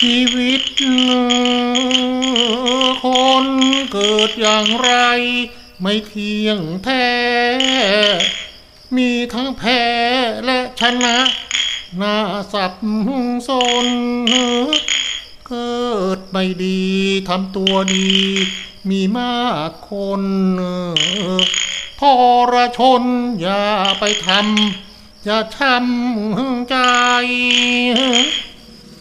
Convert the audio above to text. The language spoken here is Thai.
ชีวิต คนเกิดอย่างไร ไม่เที่ยงแท้ มีทั้งแพ้และชนะน่าสับสนเกิดไม่ดีทำตัวดี มีมากคนทรชนอย่าไปทำอย่าช้ำใจ